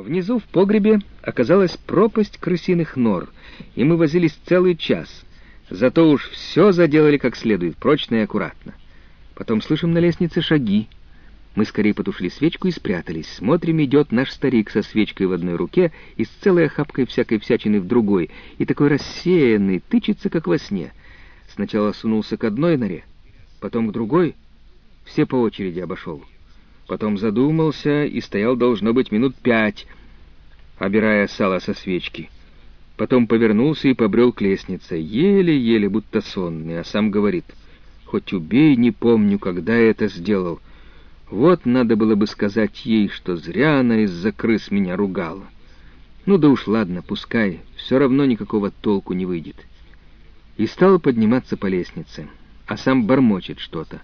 Внизу в погребе оказалась пропасть крысиных нор, и мы возились целый час. Зато уж все заделали как следует, прочно и аккуратно. Потом слышим на лестнице шаги. Мы скорее потушили свечку и спрятались. Смотрим, идет наш старик со свечкой в одной руке и с целой охапкой всякой всячины в другой, и такой рассеянный, тычется, как во сне. Сначала сунулся к одной норе, потом к другой, все по очереди обошел. Потом задумался и стоял, должно быть, минут пять, обирая сало со свечки. Потом повернулся и побрел к лестнице, еле-еле, будто сонный, а сам говорит, «Хоть убей, не помню, когда я это сделал. Вот надо было бы сказать ей, что зря она из-за крыс меня ругала. Ну да уж ладно, пускай, все равно никакого толку не выйдет». И стал подниматься по лестнице, а сам бормочет что-то,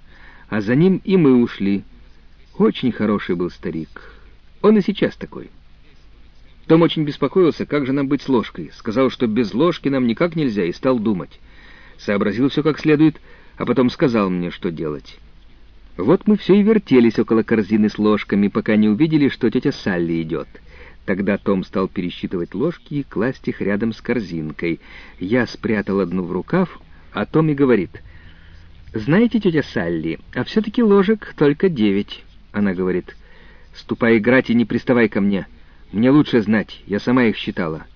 а за ним и мы ушли, — очень хороший был старик. Он и сейчас такой. Том очень беспокоился, как же нам быть с ложкой. Сказал, что без ложки нам никак нельзя, и стал думать. Сообразил все как следует, а потом сказал мне, что делать. Вот мы все и вертелись около корзины с ложками, пока не увидели, что тетя Салли идет. Тогда Том стал пересчитывать ложки и класть их рядом с корзинкой. Я спрятал одну в рукав, а Том и говорит, «Знаете, тетя Салли, а все-таки ложек только девять». Она говорит, «Ступай играть и не приставай ко мне. Мне лучше знать, я сама их считала».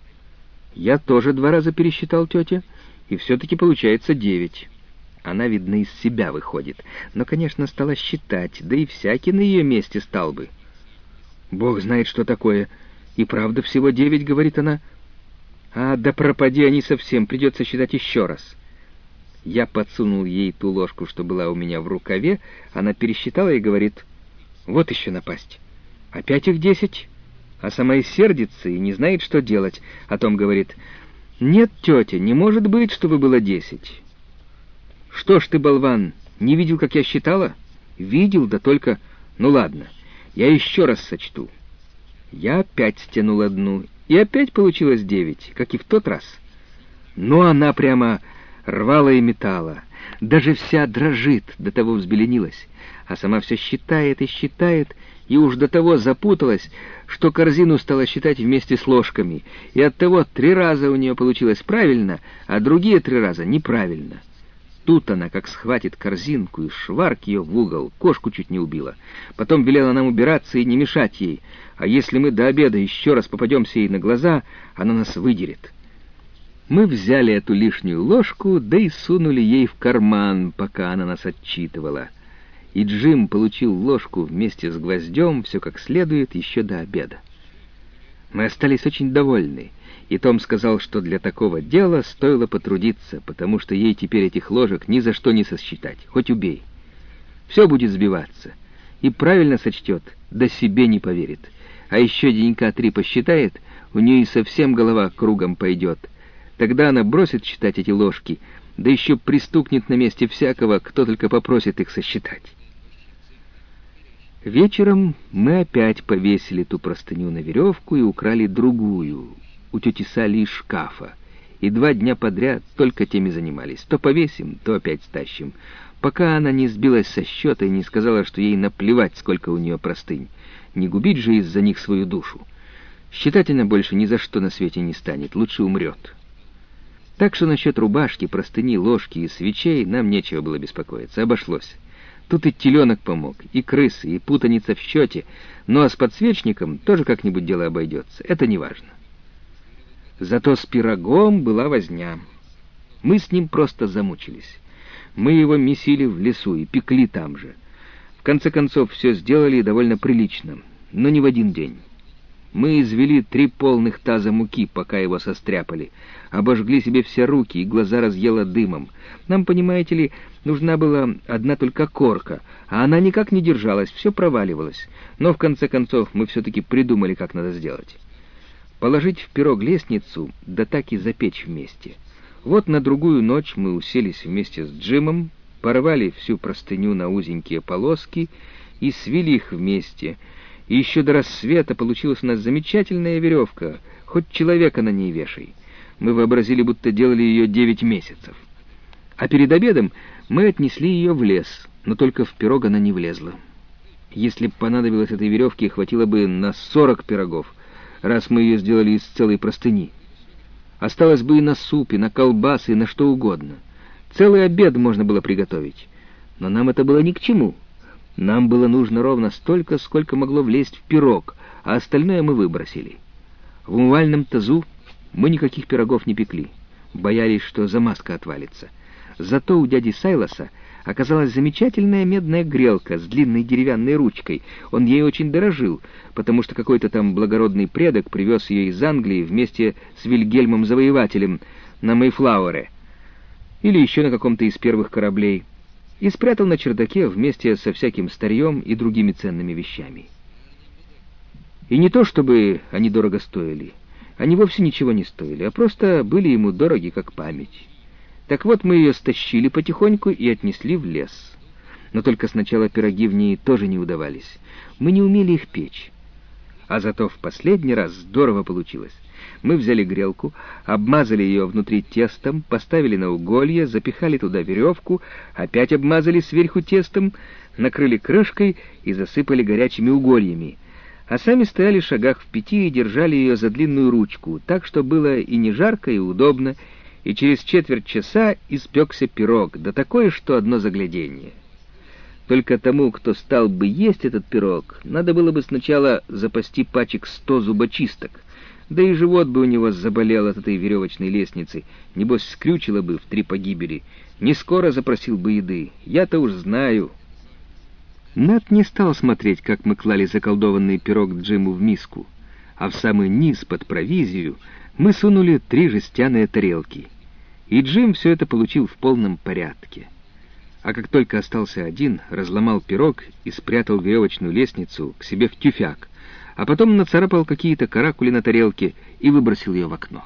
Я тоже два раза пересчитал тетя, и все-таки получается девять. Она, видно, из себя выходит, но, конечно, стала считать, да и всякий на ее месте стал бы. Бог знает, что такое. И правда всего девять, говорит она. А да пропади они совсем, придется считать еще раз. Я подсунул ей ту ложку, что была у меня в рукаве, она пересчитала и говорит, вот еще напасть. Опять их десять? А сама и сердится, и не знает, что делать. О том говорит, «Нет, тетя, не может быть, чтобы было десять». «Что ж ты, болван, не видел, как я считала?» «Видел, да только... Ну ладно, я еще раз сочту». Я опять стянул одну, и опять получилось девять, как и в тот раз. Но она прямо рвала и метала, даже вся дрожит, до того взбеленилась а сама все считает и считает, и уж до того запуталась, что корзину стала считать вместе с ложками, и оттого три раза у нее получилось правильно, а другие три раза неправильно. Тут она как схватит корзинку и шварк ее в угол, кошку чуть не убила. Потом велела нам убираться и не мешать ей, а если мы до обеда еще раз попадемся ей на глаза, она нас выдерет. Мы взяли эту лишнюю ложку, да и сунули ей в карман, пока она нас отчитывала — и Джим получил ложку вместе с гвоздем, все как следует, еще до обеда. Мы остались очень довольны, и Том сказал, что для такого дела стоило потрудиться, потому что ей теперь этих ложек ни за что не сосчитать, хоть убей. Все будет сбиваться, и правильно сочтет, да себе не поверит. А еще денька три посчитает, у нее и совсем голова кругом пойдет. Тогда она бросит считать эти ложки, да еще пристукнет на месте всякого, кто только попросит их сосчитать. Вечером мы опять повесили ту простыню на веревку и украли другую, у тети Сали шкафа. И два дня подряд только теми занимались. То повесим, то опять стащим. Пока она не сбилась со счета и не сказала, что ей наплевать, сколько у нее простынь. Не губить же из-за них свою душу. Считать она больше ни за что на свете не станет, лучше умрет. Так что насчет рубашки, простыни, ложки и свечей нам нечего было беспокоиться, обошлось. Тут и теленок помог, и крысы, и путаница в счете, ну а с подсвечником тоже как-нибудь дело обойдется, это не важно. Зато с пирогом была возня. Мы с ним просто замучились. Мы его месили в лесу и пекли там же. В конце концов, все сделали довольно прилично, но не в один день. Мы извели три полных таза муки, пока его состряпали. Обожгли себе все руки, и глаза разъело дымом. Нам, понимаете ли, нужна была одна только корка, а она никак не держалась, все проваливалось. Но в конце концов мы все-таки придумали, как надо сделать. Положить в пирог лестницу, да так и запечь вместе. Вот на другую ночь мы уселись вместе с Джимом, порвали всю простыню на узенькие полоски и свели их вместе — и еще до рассвета получилась у нас замечательная веревка, хоть человека на ней вешай. Мы вообразили, будто делали ее девять месяцев. А перед обедом мы отнесли ее в лес, но только в пирог она не влезла. Если б понадобилось этой веревки, хватило бы на сорок пирогов. раз мы ее сделали из целой простыни. Осталось бы и на суп, и на колбасы, и на что угодно. Целый обед можно было приготовить. Но нам это было ни к чему. Нам было нужно ровно столько, сколько могло влезть в пирог, а остальное мы выбросили. В умывальном тазу мы никаких пирогов не пекли. Боялись, что замазка отвалится. Зато у дяди Сайлоса оказалась замечательная медная грелка с длинной деревянной ручкой. Он ей очень дорожил, потому что какой-то там благородный предок привез ее из Англии вместе с Вильгельмом Завоевателем на Мейфлауэре или еще на каком-то из первых кораблей, и спрятал на чердаке вместе со всяким старьем и другими ценными вещами. И не то, чтобы они дорого стоили. Они вовсе ничего не стоили, а просто были ему дороги как память. Так вот, мы ее стащили потихоньку и отнесли в лес. Но только сначала пироги в ней тоже не удавались. Мы не умели их печь. А зато в последний раз здорово получилось. Мы взяли грелку, обмазали ее внутри тестом, поставили на уголье, запихали туда веревку, опять обмазали сверху тестом, накрыли крышкой и засыпали горячими угольями. А сами стояли в шагах в пяти и держали ее за длинную ручку, так что было и не жарко, и удобно, и через четверть часа испекся пирог, да такое, что одно заглядение. Только тому, кто стал бы есть этот пирог, надо было бы сначала запасти пачек сто зубочисток, да и живот бы у него заболел от этой веревочной лестницы, небось скрючило бы в три погибели, не скоро запросил бы еды, я-то уж знаю. Нат не стал смотреть, как мы клали заколдованный пирог Джиму в миску, а в самый низ под провизию мы сунули три жестяные тарелки, и Джим все это получил в полном порядке. А как только остался один, разломал пирог и спрятал веревочную лестницу к себе в тюфяк, а потом нацарапал какие-то каракули на тарелке и выбросил ее в окно.